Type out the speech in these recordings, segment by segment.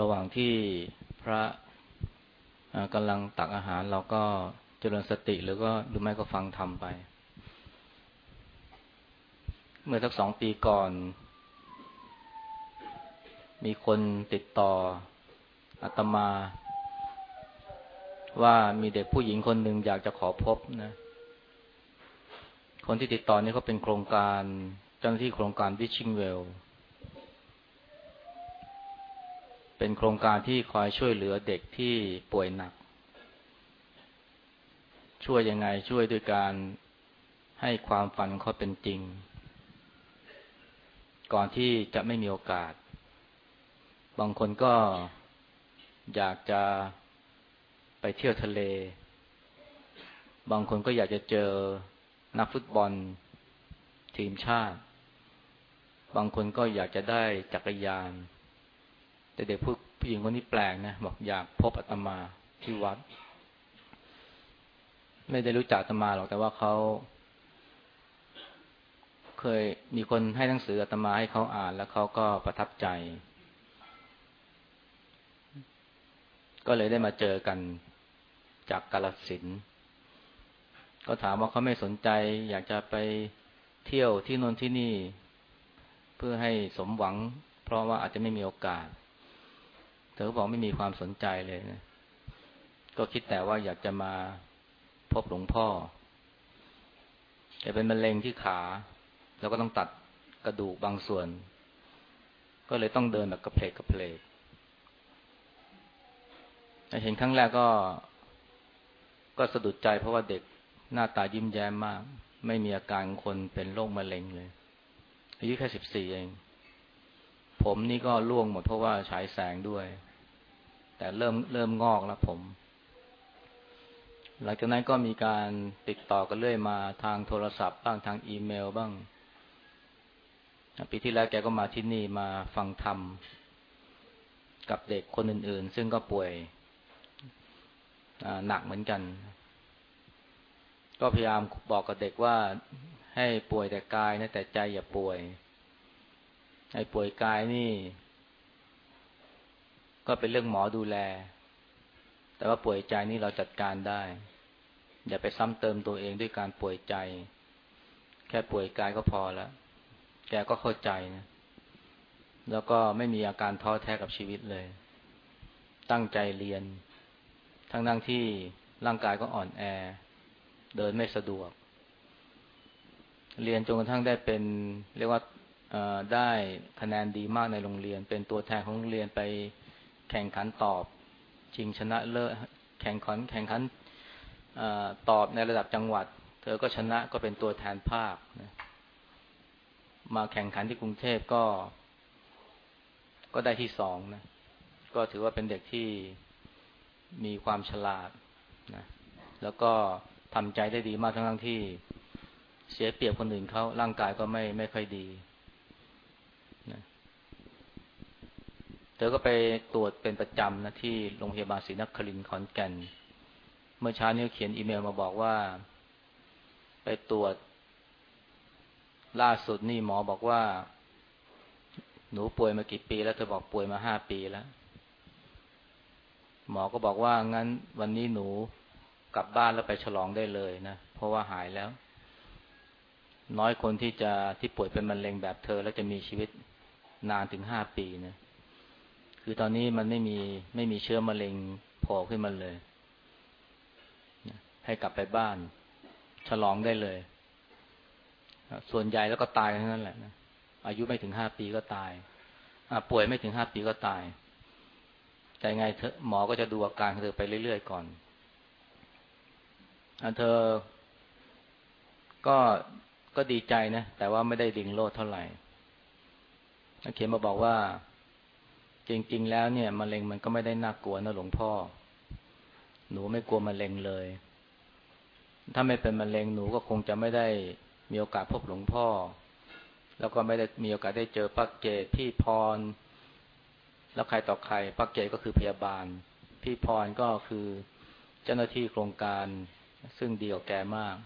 ระหว่างที่พระกำลังตักอาหารเราก็เจริญสติหรือก็หรือไม่ก็ฟังธรรมไป เมื่อสักสองปีก่อน มีคนติดต่ออาตมา ว่ามีเด็กผู้หญิงคนหนึ่งอยากจะขอพบนะ คนที่ติดต่อนี่เขาเป็นโครงการเจ้าหน้าที่โครงการวิชิงเวล เป็นโครงการที่คอยช่วยเหลือเด็กที่ป่วยหนัก ช่วยยังไงช่วยด้วยการให้ความฝันเขาเป็นจริง ก่อนที่จะไม่มีโอกาส บางคนก็อยากจะไปเที่ยวทะเล บางคนก็อยากจะเจอนักฟุตบอลทีมชาติ บางคนก็อยากจะได้จักรยาน แต่เด็กผู้ผู้หญิงคนนี้แปลกนะบอกอยากพบอาตมาที่วัด ไม่ได้รู้จักอาตมาหรอกแต่ว่าเขาเคยมีคนให้หนังสืออาตมาให้เขาอ่าน แล้วเขาก็ประทับใจ ก็เลยได้มาเจอกันจากกาลสินก็ถามว่าเขาไม่สนใจ อยากจะไปเที่ยวที่นนที่นี่ เพื่อให้สมหวัง เพราะว่าอาจจะไม่มีโอกาส เธอบอกไม่มีความสนใจเลยนะก็คิดแต่ว่าอยากจะมาพบหลวงพ่อแต่เป็นมะเร็งที่ขา แล้วก็ต้องตัดกระดูกบางส่วน ก็เลยต้องเดินแบบกระเพลกกระเพลกเห็นครั้งแรกก็ ก็สะดุดใจเพราะว่าเด็กหน้าตายิ้มแย้มมาก ไม่มีอาการคนเป็นโรคมะเร็งเลย อายุแค่สิบสี่เอง ผมนี่ก็ร่วงหมดเพราะว่าฉายแสงด้วย แต่เริ่มเริ่มงอกแล้วผม หลังจากนั้นก็มีการติดต่อกันเรื่อยมาทางโทรศัพท์บ้างทางอีเมลบ้างปีที่แล้วแกก็มาที่นี่มาฟังธรรม กับเด็กคนอื่น ๆ ซึ่งก็ป่วยหนักเหมือนกัน ก็พยายามบอกกับเด็กว่าให้ป่วยแต่กายนะแต่ใจอย่าป่วย ไอ้ป่วยกายนี่ ก็เป็นเรื่องหมอดูแล แต่ว่าป่วยใจนี่เราจัดการได้ อย่าไปซ้ำเติมตัวเองด้วยการป่วยใจ แค่ป่วยกายก็พอแล้ว แกก็เข้าใจนะ แล้วก็ไม่มีอาการท้อแท้กับชีวิตเลย ตั้งใจเรียน ทั้งนั่งที่ร่างกายก็อ่อนแอ เดินไม่สะดวก เรียนจนกระทั่งได้เป็น เรียกว่า ได้คะแนนดีมากในโรงเรียน เป็นตัวแทนของโรงเรียนไปแข่งขันตอบชิงชนะเลิศแข่งขันแข่งขันตอบในระดับจังหวัด เธอก็ชนะก็เป็นตัวแทนภาคนะมาแข่งขันที่กรุงเทพก็ ก็ได้ที่สองนะ ก็ถือว่าเป็นเด็กที่มีความฉลาดนะแล้วก็ทำใจได้ดีมากทั้งที่เสียเปรียบคนอื่นเขาร่างกายก็ไม่ไม่ค่อยดี เธอก็ไปตรวจเป็นประจำนะที่โรงพยาบาลศรีนครินทร์ขอนแก่น เมื่อเช้านี้เขียนอีเมลมาบอกว่า ไปตรวจ ล่าสุดนี่หมอบอกว่า หนูป่วยมากี่ปีแล้วเธอบอกป่วยมาห้าปีแล้ว หมอก็บอกว่างั้นวันนี้หนูกลับบ้านแล้วไปฉลองได้เลยนะ เพราะว่าหายแล้ว น้อยคนที่จะที่ป่วยเป็นมะเร็งแบบเธอ แล้วจะมีชีวิตนานถึงห้าปีนะ คือตอนนี้มันไม่มีไม่มีเชื้อมะเร็งโผล่ขึ้นมาเลย ให้กลับไปบ้าน ฉลองได้เลย ส่วนใหญ่แล้วก็ตายทั้งนั้นแหละนะอายุไม่ถึงห้าปีก็ตายป่วยไม่ถึงห้าปีก็ตาย แต่ไงเธอหมอก็จะดูอาการเธอไปเรื่อยๆก่อนอเธอ ก็ก็ดีใจนะ แต่ว่าไม่ได้ดิ่งโลดเท่าไหร่เขียนมาบอกว่า จริง ๆ แล้วเนี่ยมะเร็งมันก็ไม่ได้น่ากลัวนะหลวงพ่อ หนูไม่กลัวมะเร็งเลย ถ้าไม่เป็นมะเร็งหนูก็คงจะไม่ได้มีโอกาสพบหลวงพ่อ แล้วก็ไม่ได้มีโอกาสได้เจอปักเกตพี่พร แล้วใครต่อใครปักเกตก็คือพยาบาล พี่พรก็คือเจ้าหน้าที่โครงการซึ่งดีกว่าแกมาก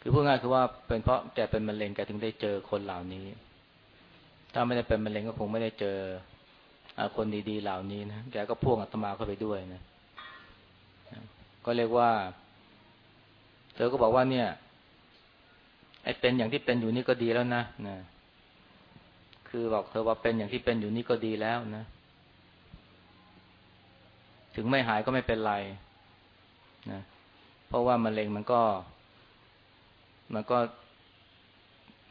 คือพูดง่ายคือว่าเป็นเพราะแกเป็นมะเร็งแกถึงได้เจอคนเหล่านี้ ถ้าไม่ได้เป็นมะเร็งก็คงไม่ได้เจอ คนดีๆเหล่านี้นะแกก็พ่วงอาตมาเข้าไปด้วยนะก็เรียกว่า เธอก็บอกว่าเนี่ยไอ้เป็นอย่างที่เป็นอยู่นี่ก็ดีแล้วนะนะคือบอกเธอว่าเป็นอย่างที่เป็นอยู่นี่ก็ดีแล้วนะ ถึงไม่หายก็ไม่เป็นไรนะเพราะว่ามะเร็งมันก็ มันก็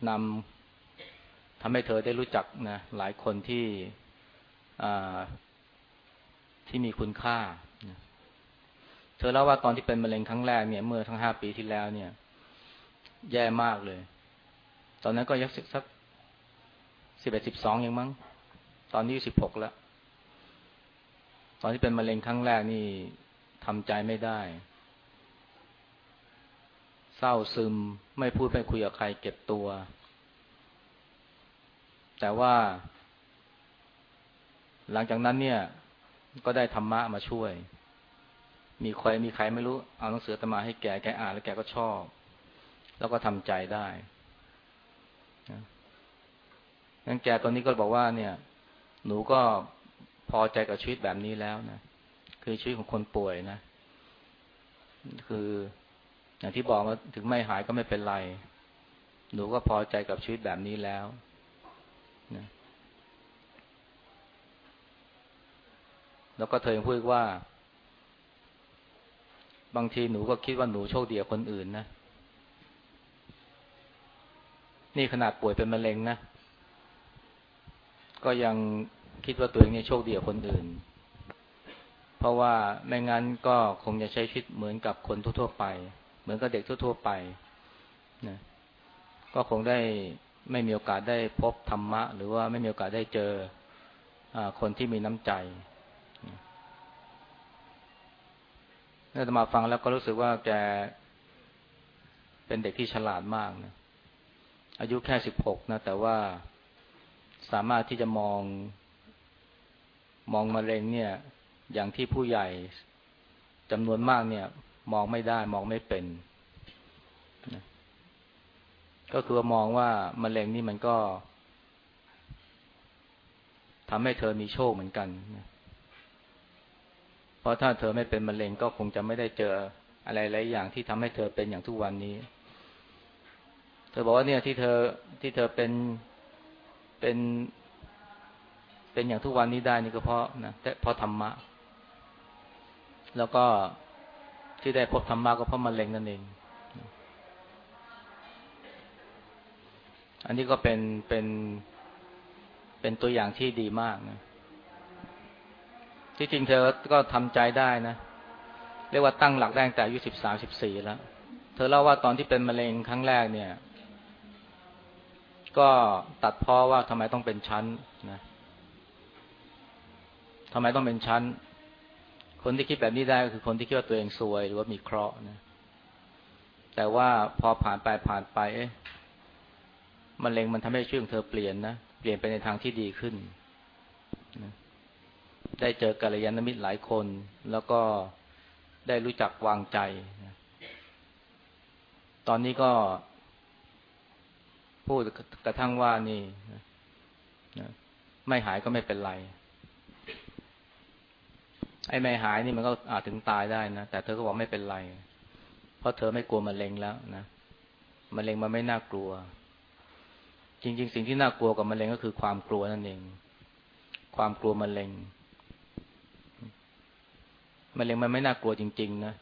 นำทำให้เธอได้รู้จักนะหลายคนที่ ที่มีคุณค่า เธอเล่าว่าตอนที่เป็นมะเร็งครั้งแรกเนี่ย เมื่อทั้งห้าปีที่แล้วเนี่ย แย่มากเลย ตอนนั้นก็ยักสักสิบเอ็ดสิบสองยังมั้ง ตอนนี้สิบหกแล้ว ตอนที่เป็นมะเร็งครั้งแรกนี่ทำใจไม่ได้ เศร้าซึมไม่พูดไม่คุยกับใครเก็บตัว แต่ว่า หลังจากนั้นเนี่ย ก็ได้ธรรมะมาช่วย มีใครมีใครไม่รู้ เอาหนังสือตมาให้แกแกอ่านแล้วแกก็ชอบ แล้วก็ทำใจได้งั้นแกตอนนี้ก็บอกว่าเนี่ย หนูก็พอใจกับชีวิตแบบนี้แล้วนะคือชีวิตของคนป่วยนะ คืออย่างที่บอกว่าถึงไม่หายก็ไม่เป็นไร หนูก็พอใจกับชีวิตแบบนี้แล้วนะ แล้วก็เธอยังพูดว่า บางทีหนูก็คิดว่าหนูโชคดีกว่าคนอื่นนะ นี่ขนาดป่วยเป็นมะเร็งนะ ก็ยังคิดว่าตัวเองเนี่ยโชคดีกว่าคนอื่น เพราะว่าไม่งั้นก็คงจะใช้ชีวิตเหมือนกับคนทั่วๆไป เหมือนกับเด็กทั่วๆไปนะก็คงได้ไม่มีโอกาสได้พบธรรมะ หรือว่าไม่มีโอกาสได้เจออคนที่มีน้ำใจ นี่มาฟังแล้วก็รู้สึกว่าแกเป็นเด็กที่ฉลาดมากนะ อายุแค่สิบหกนะ แต่ว่าสามารถที่จะมอง มองมะเร็งเนี่ย อย่างที่ผู้ใหญ่จำนวนมากเนี่ย มองไม่ได้มองไม่เป็นนะก็คือมองว่ามะเร็งนี่มันก็ทำให้เธอมีโชคเหมือนกันนะ เพราะถ้าเธอไม่เป็นมะเร็งก็คงจะไม่ได้เจออะไรหลายอย่างที่ทำให้เธอเป็นอย่างทุกวันนี้ เธอบอกว่าเนี่ยที่เธอที่เธอเป็นเป็น เป็นอย่างทุกวันนี้ได้นี่ก็เพราะนะแต่เพราะธรรมะ แล้วก็ที่ได้พบธรรมะก็เพราะมะเร็งนั่นเอง อันนี้ก็เป็นเป็นเป็นตัวอย่างที่ดีมากนะ ที่จริงเธอก็ทำใจได้นะ เรียกว่าตั้งหลักได้ตั้งแต่อายุสิบสามสิบสี่แล้ว เธอเล่าว่าตอนที่เป็นมะเร็งครั้งแรกเนี่ย ก็ตัดพ้อว่าทำไมต้องเป็นชั้นนะทำไมต้องเป็นชั้น คนที่คิดแบบนี้ได้ก็คือคนที่คิดว่าตัวเองซวยหรือว่ามีเคราะห์นะ แต่ว่าพอผ่านไปผ่านไปเอ๊ะมะเร็งมันทำให้ชีวิตของเธอเปลี่ยนนะ เปลี่ยนไปในทางที่ดีขึ้นนะ ได้เจอกัลยาณมิตรหลายคน แล้วก็ได้รู้จักวางใจ ตอนนี้ก็ พูดกระทั่งว่านี่ไม่หายก็ไม่เป็นไร ไอ้ไม่หายนี่มันก็อาจถึงตายได้นะ แต่เธอก็บอกไม่เป็นไร เพราะเธอไม่กลัวมะเร็งแล้วนะมะเร็งมันไม่น่ากลัว จริง ๆ สิ่งที่น่ากลัวกับมะเร็งก็คือความกลัวนั่นเอง ความกลัวมะเร็ง มะเร็งมันไม่น่ากลัวจริง ๆ นะ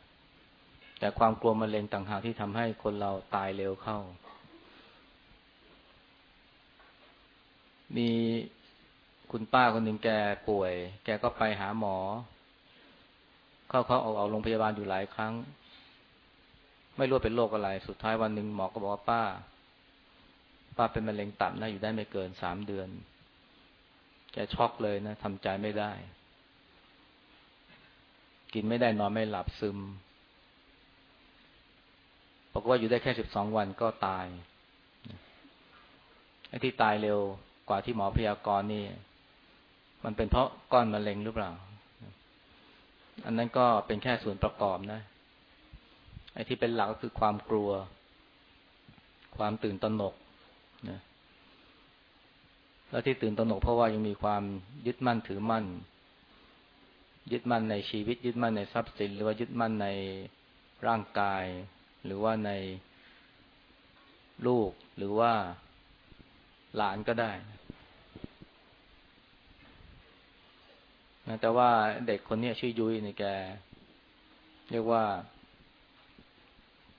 แต่ความกลัวมะเร็งต่างหากที่ทำให้คนเราตายเร็วเข้า มีคุณป้าคนหนึ่งแกป่วย แกก็ไปหาหมอ เข้าเขาเอาเอาโรงพยาบาลอยู่หลายครั้ง ไม่รู้เป็นโรคอะไร สุดท้ายวันหนึ่งหมอก็บอกว่าป้า ป้าเป็นมะเร็งตับนะอยู่ได้ไม่เกินสามเดือน แกช็อกเลยนะทำใจไม่ได้ กินไม่ได้นอนไม่หลับซึมบอกว่าอยู่ได้แค่สิบสองวันก็ตายไอ้ที่ตายเร็วกว่าที่หมอพยากรณ์นี่ มันเป็นเพราะก้อนมะเร็งหรือเปล่า อันนั้นก็เป็นแค่ส่วนประกอบนะ ไอ้ที่เป็นหลักก็คือความกลัว ความตื่นตระหนกนะแล้วที่ตื่นตระหนกเพราะว่ายังมีความยึดมั่นถือมั่น ยึดมั่นในชีวิต ยึดมั่นในทรัพย์สิน หรือว่ายึดมั่นในร่างกาย หรือว่าในลูกหรือว่าหลานก็ได้นะแต่ว่าเด็กคนนี้ชื่อยุ้ยนี่แก เรียกว่า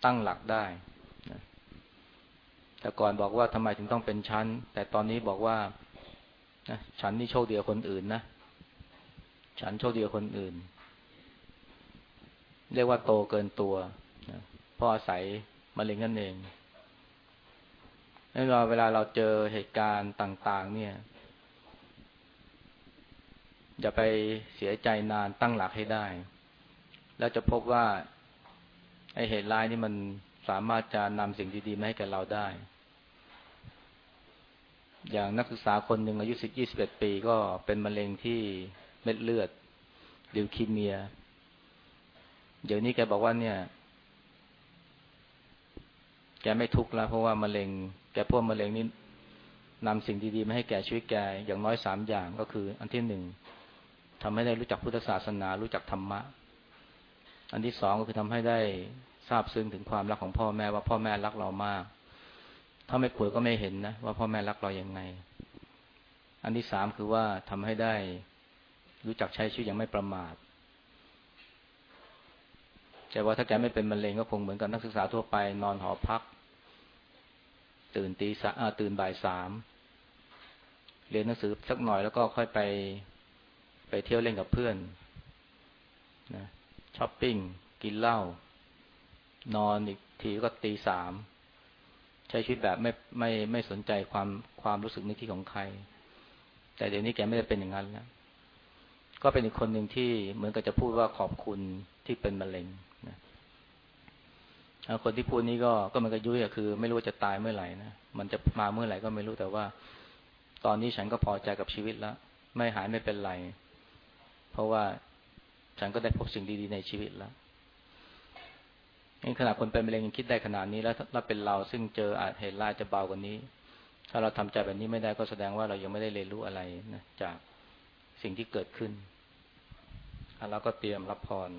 ตั้งหลักได้นะแต่ก่อนบอกว่าทำไมถึงต้องเป็นชั้น แต่ตอนนี้บอกว่านะฉันนี่โชคดีกว่าคนอื่นนะ ฉันโชคดีกว่าคนอื่น เรียกว่าโตเกินตัวนะเพราะอาศัยมะเร็งนั่นเองเราเวลาเราเจอเหตุการณ์ต่าง ๆ เนี่ยอย่าไปเสียใจนานตั้งหลักให้ได้ แล้วจะพบว่า ไอเหตุร้ายนี่มันสามารถจะนำสิ่งดีๆมาให้แก่เราได้ อย่างนักศึกษาคนหนึ่งอายุสิบยี่สิบเอ็ดปีก็เป็นมะเร็งที่ ม็ดเลือดลิวคีเมีย เดี๋ยวนี้แกบอกว่าเนี่ย แกไม่ทุกข์แล้ว เพราะว่ามะเร็ง แกพวกมะเร็งนี้นำสิ่งดีๆมาให้แก่ชีวิตแกอย่างน้อยสามอย่างก็คือ อันที่หนึ่งทำให้ได้รู้จักพุทธศาสนา รู้จักธรรมะ อันที่สองก็คือทำให้ได้ทราบซึ้งถึงความรักของพ่อแม่ว่าพ่อแม่รักเรามาก ถ้าไม่ป่วยก็ไม่เห็นนะว่าพ่อแม่รักเราอย่างไง อันที่สามคือว่าทำให้ได้ รู้จักใช้ชีวิตอย่างไม่ประมาทแต่ว่าถ้าแกไม่เป็นมะเร็งก็คงเหมือนกับนักศึกษาทั่วไป นอนหอพัก ตื่นตีสาตื่นบ่ายสามเรียนหนังสือสักหน่อยแล้วก็ค่อยไปไปเที่ยวเล่นกับเพื่อนนะช้อปปิ้งกินเหล้านอนอีกทีก็ตีสามใช้ชีวิตแบบไม่ไม่ไม่สนใจความความรู้สึกนึกที่ของใคร แต่เดี๋ยวนี้แกไม่ได้เป็นอย่างนั้นแล้ว ก็เป็นอีกคนหนึ่งที่เหมือนกับจะพูดว่าขอบคุณที่เป็นมะเร็งนะคนที่พูดนี้ก็ก็มันก็ยุ่ยคือ ไม่รู้จะตายเมื่อไหร่นะมันจะมาเมื่อไหร่ก็ไม่รู้แต่ว่า ตอนนี้ฉันก็พอใจกับชีวิตแล้ว ไม่หายไม่เป็นไร เพราะว่าฉันก็ได้พบสิ่งดีๆในชีวิตแล้วนี่ขนาดคนเป็นมะเร็งยังคิดได้ขนาดนี้แล้วถ้าเป็นเราซึ่งเจออาจเหตุร้ายจะเบากว่านี้ ถ้าเราทำใจแบบนี้ไม่ได้ก็แสดงว่าเรายังไม่ได้เรียนรู้อะไรนะจาก สิ่งที่เกิดขึ้น แล้วก็เตรียมรับพร